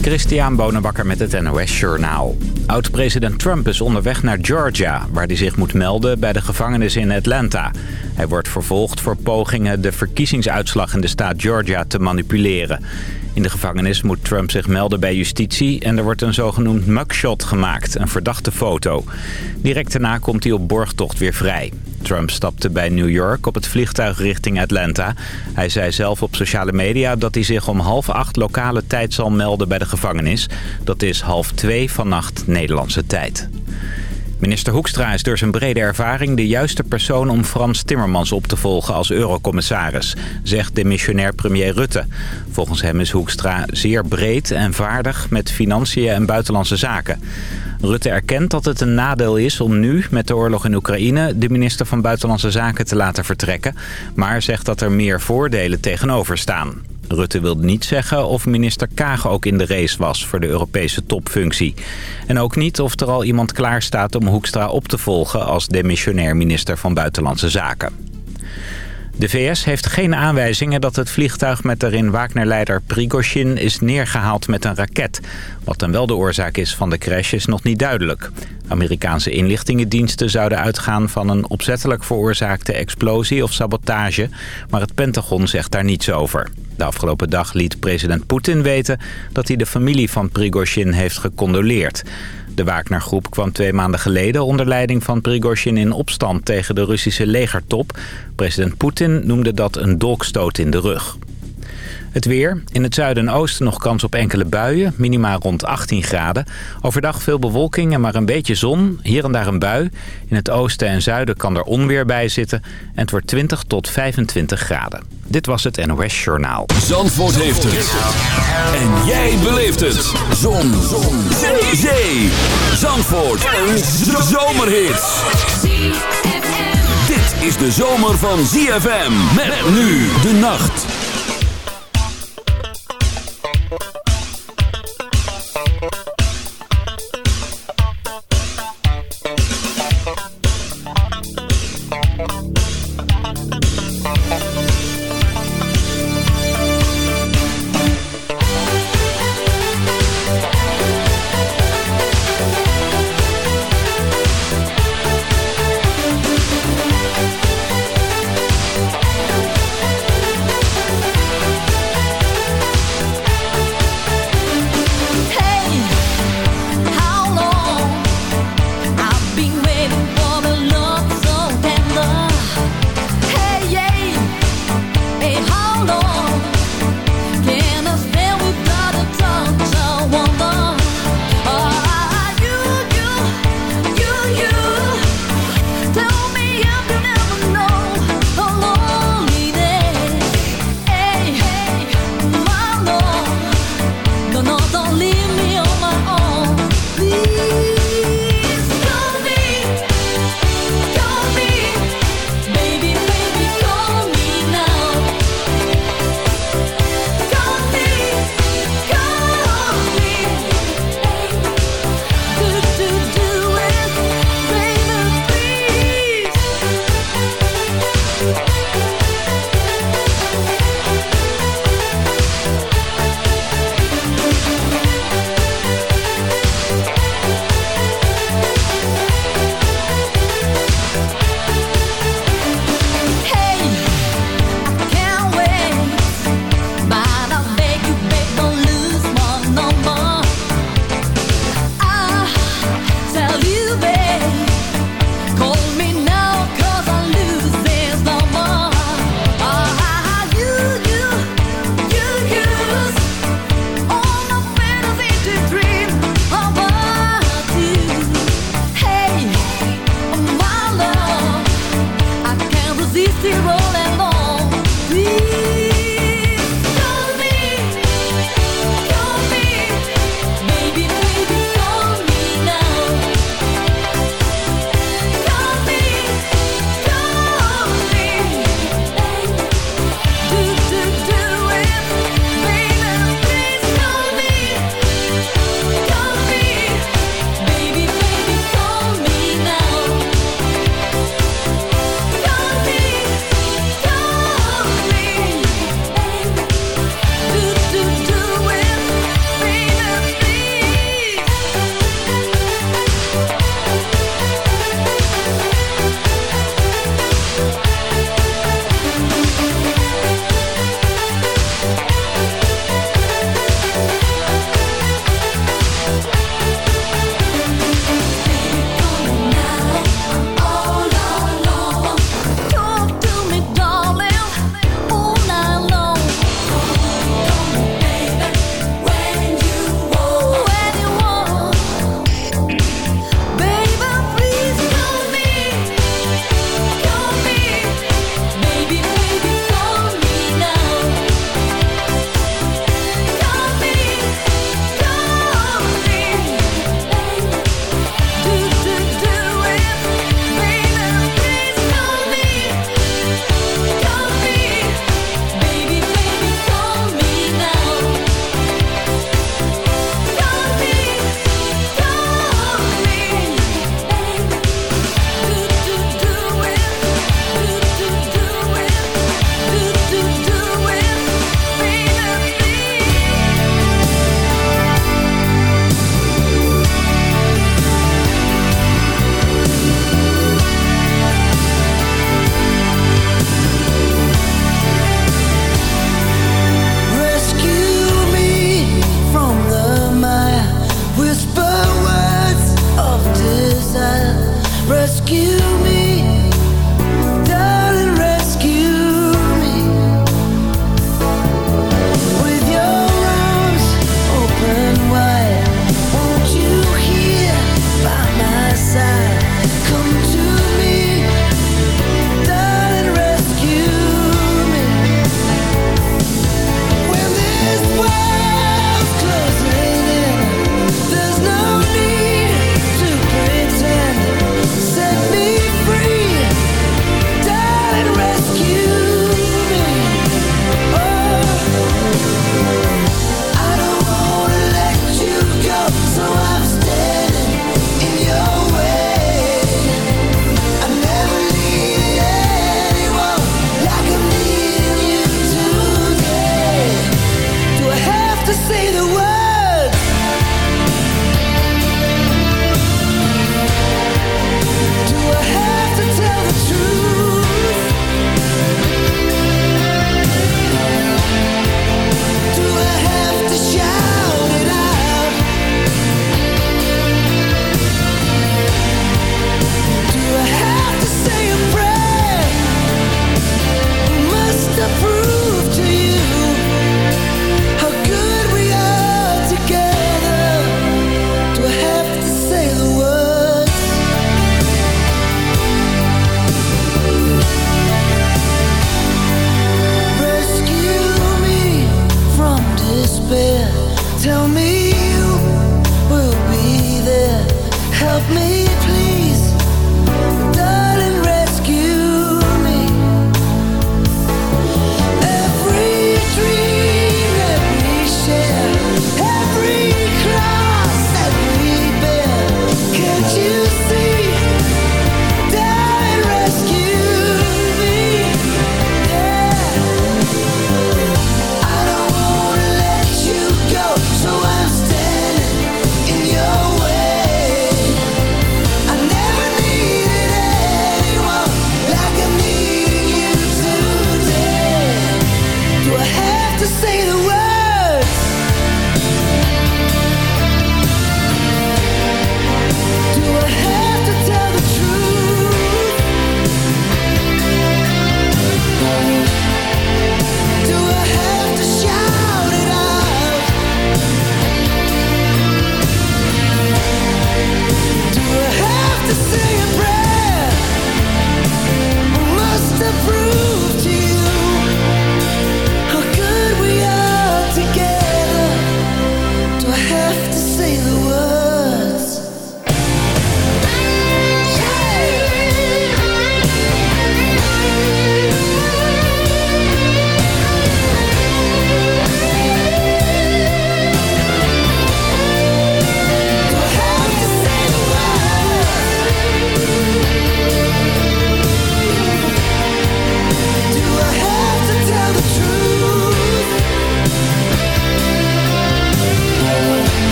Christian Bonenbakker met het NOS Journaal. Oud-president Trump is onderweg naar Georgia... waar hij zich moet melden bij de gevangenis in Atlanta. Hij wordt vervolgd voor pogingen de verkiezingsuitslag in de staat Georgia te manipuleren. In de gevangenis moet Trump zich melden bij justitie... en er wordt een zogenoemd mugshot gemaakt, een verdachte foto. Direct daarna komt hij op borgtocht weer vrij. Trump stapte bij New York op het vliegtuig richting Atlanta. Hij zei zelf op sociale media dat hij zich om half acht lokale tijd zal melden bij de gevangenis. Dat is half twee vannacht Nederlandse tijd. Minister Hoekstra is door zijn brede ervaring de juiste persoon om Frans Timmermans op te volgen als eurocommissaris, zegt de missionair premier Rutte. Volgens hem is Hoekstra zeer breed en vaardig met financiën en buitenlandse zaken. Rutte erkent dat het een nadeel is om nu, met de oorlog in Oekraïne, de minister van Buitenlandse Zaken te laten vertrekken, maar zegt dat er meer voordelen tegenover staan. Rutte wilde niet zeggen of minister Kaag ook in de race was voor de Europese topfunctie. En ook niet of er al iemand klaar staat om Hoekstra op te volgen als demissionair minister van Buitenlandse Zaken. De VS heeft geen aanwijzingen dat het vliegtuig met daarin Wagner-leider Prigozhin is neergehaald met een raket. Wat dan wel de oorzaak is van de crash is nog niet duidelijk. Amerikaanse inlichtingendiensten zouden uitgaan van een opzettelijk veroorzaakte explosie of sabotage, maar het Pentagon zegt daar niets over. De afgelopen dag liet president Poetin weten dat hij de familie van Prigozhin heeft gecondoleerd. De Wagner-groep kwam twee maanden geleden onder leiding van Prigozhin in opstand tegen de Russische legertop. President Poetin noemde dat een dolkstoot in de rug. Het weer. In het zuiden en oosten nog kans op enkele buien. Minima rond 18 graden. Overdag veel bewolking en maar een beetje zon. Hier en daar een bui. In het oosten en zuiden kan er onweer bij zitten. En het wordt 20 tot 25 graden. Dit was het NOS Journaal. Zandvoort heeft het. En jij beleeft het. Zon. zon. Zee. Zee. Zandvoort. Een zomerhit. Dit is de zomer van ZFM. Met nu de nacht.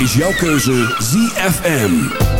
Is jouw keuze ZFM.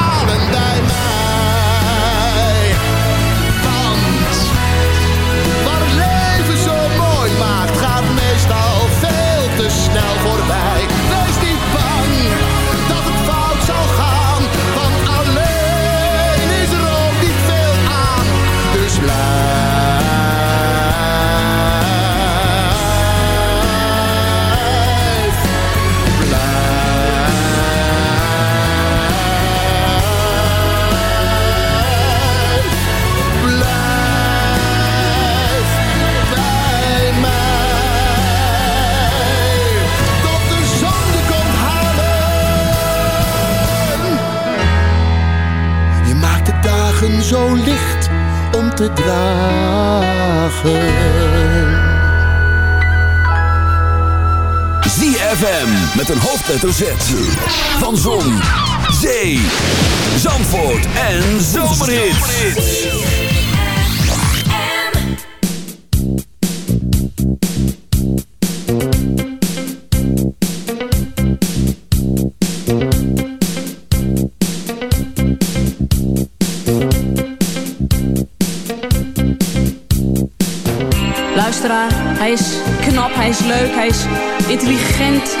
met een hoofdletter Z. Van Zon, Zee, Zandvoort en Zomerhits. Luisteraar, hij is knap, hij is leuk, hij is intelligent,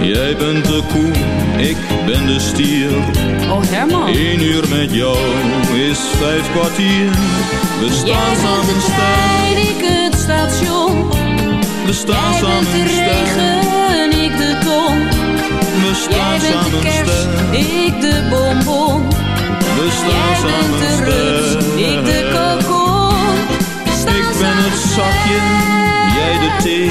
Jij bent de koe, ik ben de stier. Oh Herman. Eén uur met jou is vijf kwartier. We Jij staan bent samen de sterk, trein, ik het station. we staan Jij bent samen de sterk. regen, ik de ton. We Jij staan bent de samen kerst, sterk, ik de bonbon. we Jij staan bent samen de rust, ik de kokon. Ik ben het zakje, jij de thee.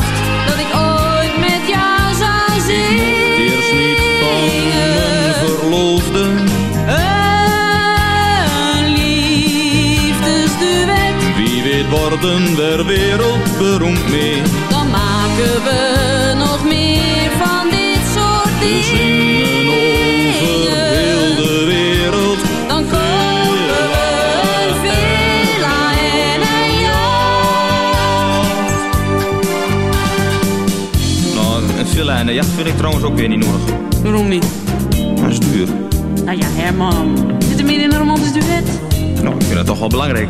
worden we wereldberoemd mee. Dan maken we nog meer van dit soort We dingen. zingen over heel de wereld. Dan kopen we een villa en een jacht. Nou, een villa en een jacht vind ik trouwens ook weer niet nodig. Waarom niet? Dat is duur. Nou ja, Herman. Zit er meer in een romantisch duet? Nou, ik vind dat toch wel belangrijk.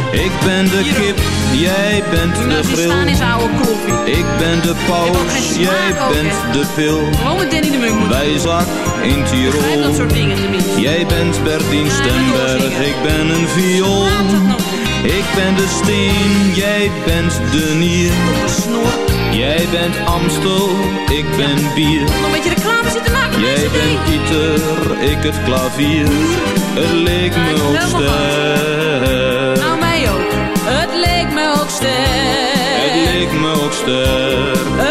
Ik ben de kip, jij bent de staan is oude koffie. Ik ben de paus, jij ook, bent de pil. Gewoon met Danny de Munk. Wij zak in dat Tirol. soort dingen tenminste. Jij bent Bertien Ja, Stemberg, ik ben een viool. Ik ben de steen, jij bent de nier. Jij bent Amstel, ik ben bier. Nog een beetje reclame zitten maken Jij bent. Pieter, ik het klavier. Het leek me ook ster. Het leek me ook ster.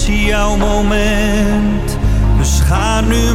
Is jouw moment, dus ga nu